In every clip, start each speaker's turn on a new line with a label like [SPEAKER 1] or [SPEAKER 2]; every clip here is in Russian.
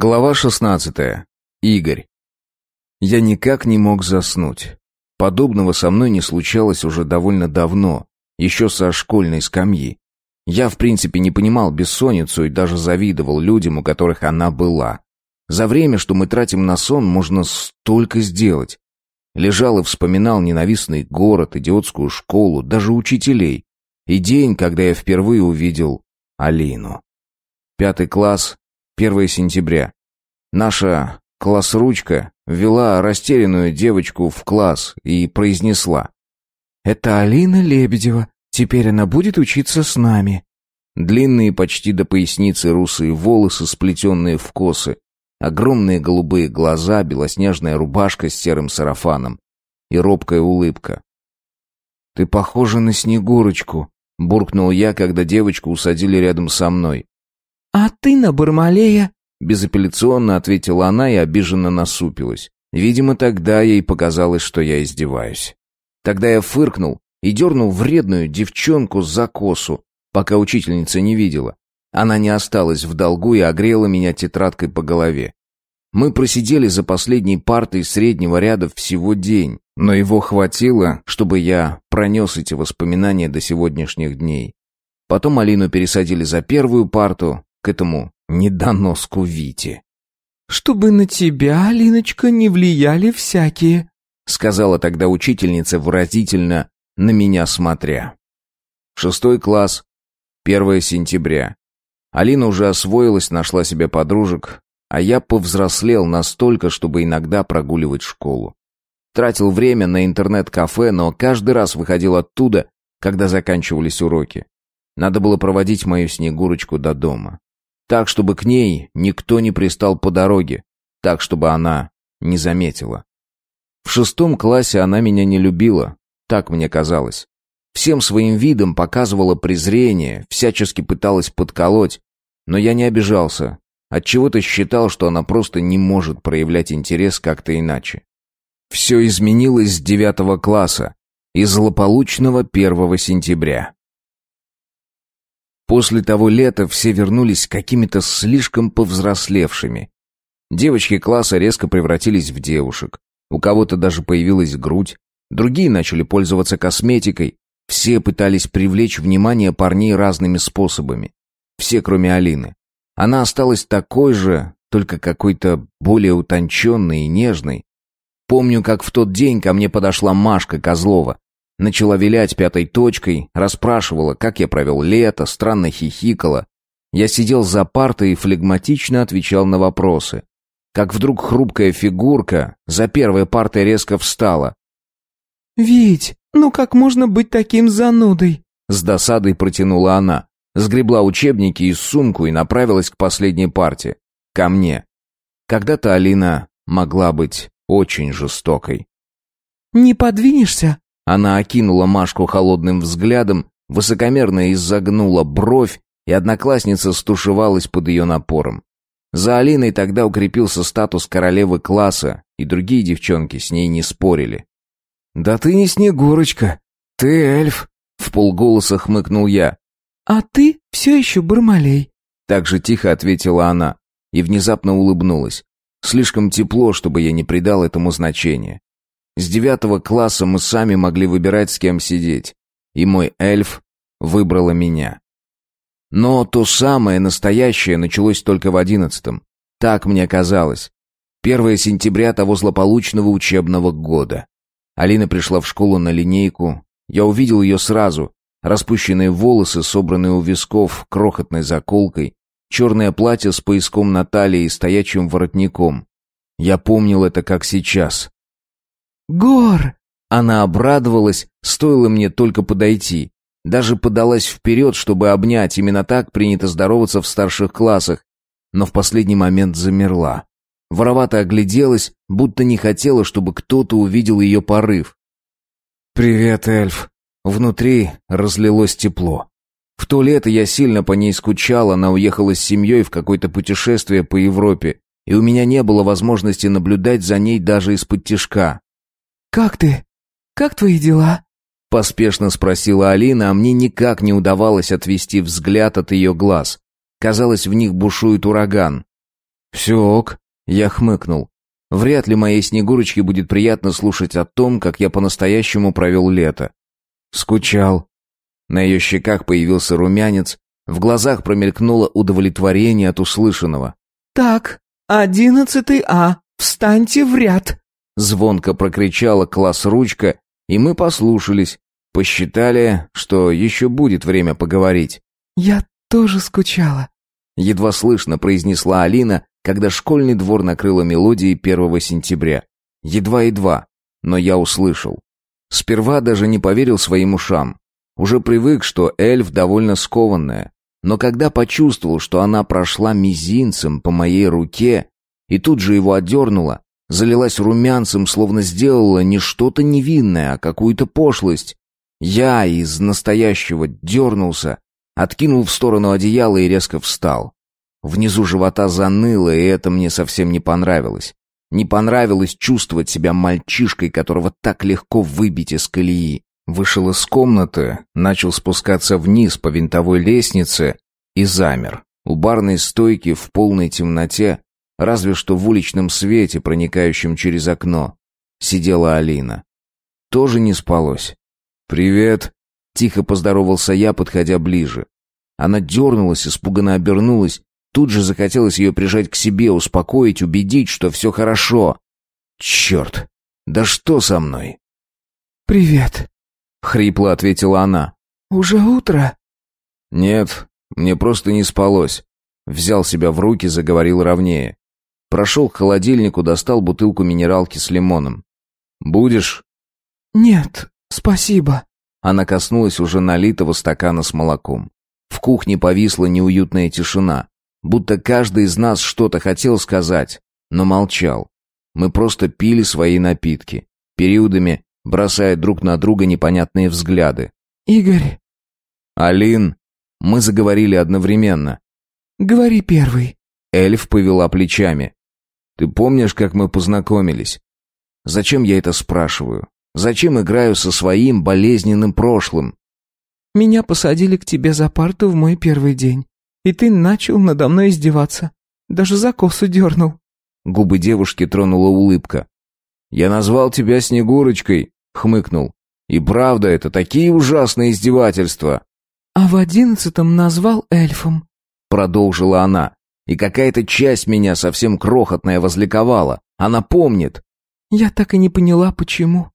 [SPEAKER 1] Глава 16. Игорь. Я никак не мог заснуть. Подобного со мной не случалось уже довольно давно, еще со школьной скамьи. Я, в принципе, не понимал бессонницу и даже завидовал людям, у которых она была. За время, что мы тратим на сон, можно столько сделать. Лежал и вспоминал ненавистный город, идиотскую школу, даже учителей. И день, когда я впервые увидел Алину. Пятый класс, 1 сентября. Наша классручка ввела растерянную девочку в класс и произнесла.
[SPEAKER 2] «Это Алина Лебедева. Теперь она будет учиться с нами».
[SPEAKER 1] Длинные почти до поясницы русые волосы, сплетенные в косы, огромные голубые глаза, белоснежная рубашка с серым сарафаном и робкая улыбка. «Ты похожа на Снегурочку», — буркнул я, когда девочку усадили рядом со мной.
[SPEAKER 2] «А ты на Бармалея?»
[SPEAKER 1] Безапелляционно ответила она и обиженно насупилась. Видимо, тогда ей показалось, что я издеваюсь. Тогда я фыркнул и дернул вредную девчонку за косу, пока учительница не видела. Она не осталась в долгу и огрела меня тетрадкой по голове. Мы просидели за последней партой среднего ряда всего день, но его хватило, чтобы я пронес эти воспоминания до сегодняшних дней. Потом Алину пересадили за первую парту, к этому недоноску Вите.
[SPEAKER 2] «Чтобы на тебя, Алиночка, не влияли всякие»,
[SPEAKER 1] сказала тогда учительница выразительно, на меня смотря. Шестой класс, 1 сентября. Алина уже освоилась, нашла себе подружек, а я повзрослел настолько, чтобы иногда прогуливать школу. Тратил время на интернет-кафе, но каждый раз выходил оттуда, когда заканчивались уроки. Надо было проводить мою Снегурочку до дома. Так, чтобы к ней никто не пристал по дороге. Так, чтобы она не заметила. В шестом классе она меня не любила. Так мне казалось. Всем своим видом показывала презрение, всячески пыталась подколоть. Но я не обижался. Отчего-то считал, что она просто не может проявлять интерес как-то иначе. Все изменилось с девятого класса и злополучного первого сентября. После того лета все вернулись какими-то слишком повзрослевшими. Девочки класса резко превратились в девушек. У кого-то даже появилась грудь. Другие начали пользоваться косметикой. Все пытались привлечь внимание парней разными способами. Все, кроме Алины. Она осталась такой же, только какой-то более утонченной и нежной. Помню, как в тот день ко мне подошла Машка Козлова. Начала вилять пятой точкой, расспрашивала, как я провел лето, странно хихикала. Я сидел за партой и флегматично отвечал на вопросы. Как вдруг хрупкая фигурка за первой партой резко встала.
[SPEAKER 2] «Вить, ну как можно быть таким занудой?»
[SPEAKER 1] С досадой протянула она, сгребла учебники и сумку и направилась к последней парте. Ко мне. Когда-то Алина могла быть очень жестокой.
[SPEAKER 2] «Не подвинешься?»
[SPEAKER 1] Она окинула Машку холодным взглядом, высокомерно изогнула бровь, и одноклассница стушевалась под ее напором. За Алиной тогда укрепился статус королевы класса, и другие девчонки с ней не спорили. «Да ты не Снегурочка, ты эльф», — в полголоса хмыкнул я.
[SPEAKER 2] «А ты все еще Бармалей», —
[SPEAKER 1] так же тихо ответила она и внезапно улыбнулась. Слишком тепло, чтобы я не придал этому значения. С девятого класса мы сами могли выбирать, с кем сидеть. И мой эльф выбрала меня. Но то самое настоящее началось только в одиннадцатом. Так мне казалось. Первое сентября того злополучного учебного года. Алина пришла в школу на линейку. Я увидел ее сразу. Распущенные волосы, собранные у висков крохотной заколкой, черное платье с пояском на талии и стоячим воротником. Я помнил это как сейчас.
[SPEAKER 2] «Гор!»
[SPEAKER 1] Она обрадовалась, стоило мне только подойти. Даже подалась вперед, чтобы обнять, именно так принято здороваться в старших классах. Но в последний момент замерла. Воровато огляделась, будто не хотела, чтобы кто-то увидел ее порыв. «Привет, эльф». Внутри разлилось тепло. В то лето я сильно по ней скучал, она уехала с семьей в какое-то путешествие по Европе, и у меня не было возможности наблюдать за ней даже из-под тишка.
[SPEAKER 2] «Как ты? Как твои дела?»
[SPEAKER 1] Поспешно спросила Алина, а мне никак не удавалось отвести взгляд от ее глаз. Казалось, в них бушует ураган. «Все ок», — я хмыкнул. Вряд ли моей Снегурочке будет приятно слушать о том, как я по-настоящему провел лето. Скучал. На ее щеках появился румянец, в глазах промелькнуло удовлетворение от услышанного.
[SPEAKER 2] «Так, одиннадцатый А, встаньте в ряд!»
[SPEAKER 1] Звонко прокричала класс-ручка, и мы послушались. Посчитали, что еще будет время поговорить.
[SPEAKER 2] «Я тоже скучала», —
[SPEAKER 1] едва слышно произнесла Алина, когда школьный двор накрыла мелодией первого сентября. Едва-едва, но я услышал. Сперва даже не поверил своим ушам. Уже привык, что эльф довольно скованная. Но когда почувствовал, что она прошла мизинцем по моей руке и тут же его отдернула, залилась румянцем, словно сделала не что-то невинное, а какую-то пошлость. Я из настоящего дернулся, откинул в сторону одеяла и резко встал. Внизу живота заныло, и это мне совсем не понравилось. Не понравилось чувствовать себя мальчишкой, которого так легко выбить из колеи. Вышел из комнаты, начал спускаться вниз по винтовой лестнице и замер. У барной стойки в полной темноте, разве что в уличном свете, проникающем через окно, сидела Алина. Тоже не спалось. «Привет», — тихо поздоровался я, подходя ближе. Она дернулась, испуганно обернулась, Тут же захотелось ее прижать к себе, успокоить, убедить, что все хорошо. Черт, да что со мной?
[SPEAKER 2] «Привет», —
[SPEAKER 1] хрипло ответила она.
[SPEAKER 2] «Уже утро?»
[SPEAKER 1] «Нет, мне просто не спалось». Взял себя в руки, заговорил ровнее. Прошел к холодильнику, достал бутылку минералки с лимоном. «Будешь?»
[SPEAKER 2] «Нет, спасибо».
[SPEAKER 1] Она коснулась уже налитого стакана с молоком. В кухне повисла неуютная тишина будто каждый из нас что-то хотел сказать, но молчал. Мы просто пили свои напитки, периодами бросая друг на друга непонятные взгляды.
[SPEAKER 2] «Игорь!»
[SPEAKER 1] «Алин!» Мы заговорили одновременно.
[SPEAKER 2] «Говори первый».
[SPEAKER 1] Эльф повела плечами. «Ты помнишь, как мы познакомились? Зачем я это спрашиваю? Зачем играю со своим болезненным прошлым?»
[SPEAKER 2] «Меня посадили к тебе за парту в мой первый день и ты начал надо мной издеваться. Даже за косу дернул».
[SPEAKER 1] Губы девушки тронула улыбка. «Я назвал тебя Снегурочкой», — хмыкнул. «И правда, это такие ужасные издевательства».
[SPEAKER 2] «А в одиннадцатом назвал эльфом», —
[SPEAKER 1] продолжила она. И какая-то часть меня совсем крохотная возликовала. Она помнит.
[SPEAKER 2] «Я так и не поняла, почему».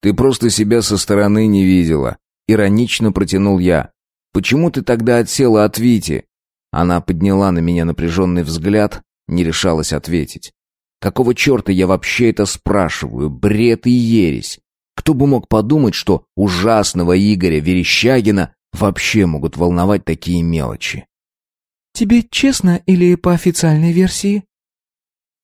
[SPEAKER 1] «Ты просто себя со стороны не видела», — иронично протянул я. «Почему ты тогда отсела от Вити?» Она подняла на меня напряженный взгляд, не решалась ответить. Какого черта я вообще это спрашиваю? Бред и ересь. Кто бы мог подумать, что ужасного Игоря Верещагина вообще могут волновать такие мелочи?
[SPEAKER 2] «Тебе честно или по официальной версии?»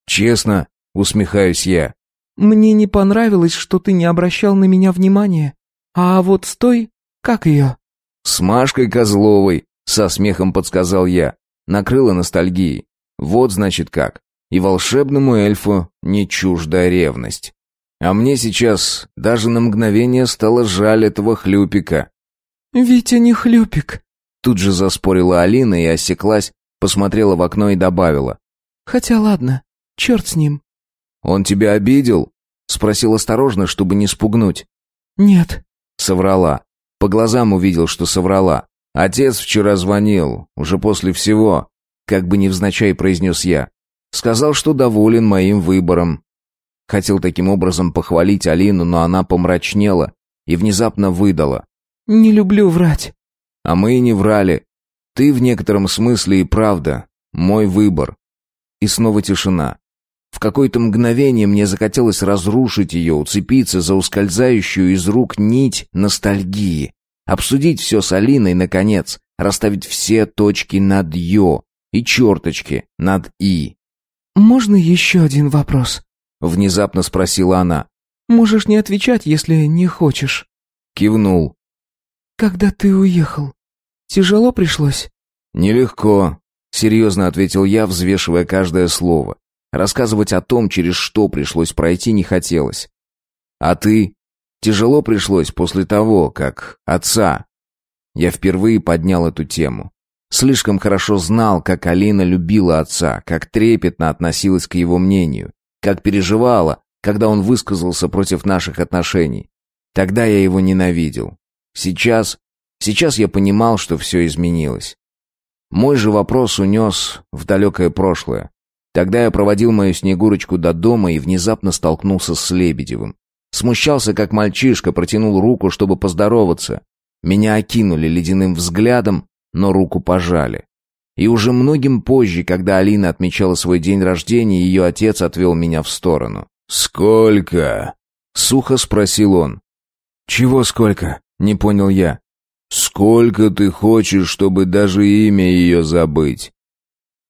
[SPEAKER 1] «Честно», — усмехаюсь я.
[SPEAKER 2] «Мне не понравилось, что ты не обращал на меня внимания. А вот стой, как ее?»
[SPEAKER 1] «С Машкой Козловой», со смехом подсказал я. Накрыло ностальгией. Вот значит как. И волшебному эльфу не чужда ревность. А мне сейчас даже на мгновение стало жаль этого хлюпика.
[SPEAKER 2] «Витя не хлюпик», —
[SPEAKER 1] тут же заспорила Алина и осеклась, посмотрела в окно и добавила.
[SPEAKER 2] «Хотя ладно, черт с ним».
[SPEAKER 1] «Он тебя обидел?» — спросил осторожно, чтобы не спугнуть.
[SPEAKER 2] «Нет», —
[SPEAKER 1] соврала. По глазам увидел, что соврала. Отец вчера звонил, уже после всего, как бы невзначай произнес я. Сказал, что доволен моим выбором. Хотел таким образом похвалить Алину, но она помрачнела и внезапно выдала.
[SPEAKER 2] «Не люблю врать».
[SPEAKER 1] А мы и не врали. Ты в некотором смысле и правда. Мой выбор. И снова тишина. В какое-то мгновение мне захотелось разрушить ее, уцепиться за ускользающую из рук нить ностальгии. Обсудить все с Алиной, наконец, расставить все точки над «ё» и черточки над «и».
[SPEAKER 2] «Можно еще один вопрос?»
[SPEAKER 1] — внезапно спросила она.
[SPEAKER 2] «Можешь не отвечать, если не хочешь».
[SPEAKER 1] Кивнул.
[SPEAKER 2] «Когда ты уехал, тяжело пришлось?»
[SPEAKER 1] «Нелегко», — серьезно ответил я, взвешивая каждое слово. Рассказывать о том, через что пришлось пройти, не хотелось. «А ты?» Тяжело пришлось после того, как отца... Я впервые поднял эту тему. Слишком хорошо знал, как Алина любила отца, как трепетно относилась к его мнению, как переживала, когда он высказался против наших отношений. Тогда я его ненавидел. Сейчас, сейчас я понимал, что все изменилось. Мой же вопрос унес в далекое прошлое. Тогда я проводил мою Снегурочку до дома и внезапно столкнулся с Лебедевым. Смущался, как мальчишка, протянул руку, чтобы поздороваться. Меня окинули ледяным взглядом, но руку пожали. И уже многим позже, когда Алина отмечала свой день рождения, ее отец отвел меня в сторону. «Сколько?» — сухо спросил он. «Чего сколько?» — не понял я. «Сколько ты хочешь, чтобы даже имя ее забыть?»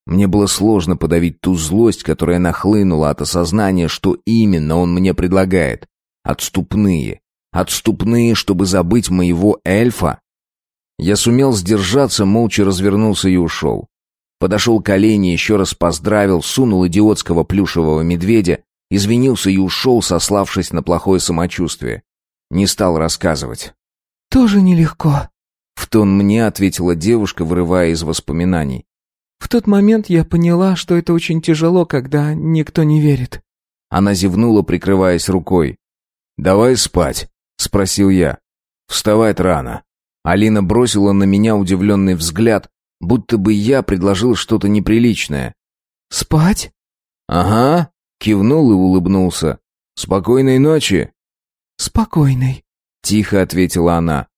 [SPEAKER 1] Мне было сложно подавить ту злость, которая нахлынула от осознания, что именно он мне предлагает. Отступные. Отступные, чтобы забыть моего эльфа. Я сумел сдержаться, молча развернулся и ушел. Подошел к Олене, еще раз поздравил, сунул идиотского плюшевого медведя, извинился и ушел, сославшись на плохое самочувствие. Не стал рассказывать.
[SPEAKER 2] «Тоже нелегко», —
[SPEAKER 1] в тон мне ответила девушка, вырывая из воспоминаний.
[SPEAKER 2] «В тот момент я поняла, что это очень тяжело, когда никто не верит».
[SPEAKER 1] Она зевнула, прикрываясь рукой. «Давай спать», — спросил я. «Вставать рано». Алина бросила на меня удивленный взгляд, будто бы я предложил что-то неприличное.
[SPEAKER 2] «Спать?»
[SPEAKER 1] «Ага», — кивнул и улыбнулся. «Спокойной ночи».
[SPEAKER 2] «Спокойной», —
[SPEAKER 1] тихо ответила она.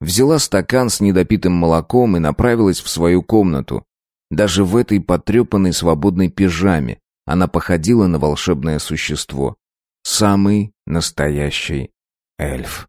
[SPEAKER 1] Взяла стакан с недопитым молоком и направилась в свою комнату. Даже в этой потрепанной свободной пижаме она походила на волшебное существо. Самый настоящий эльф.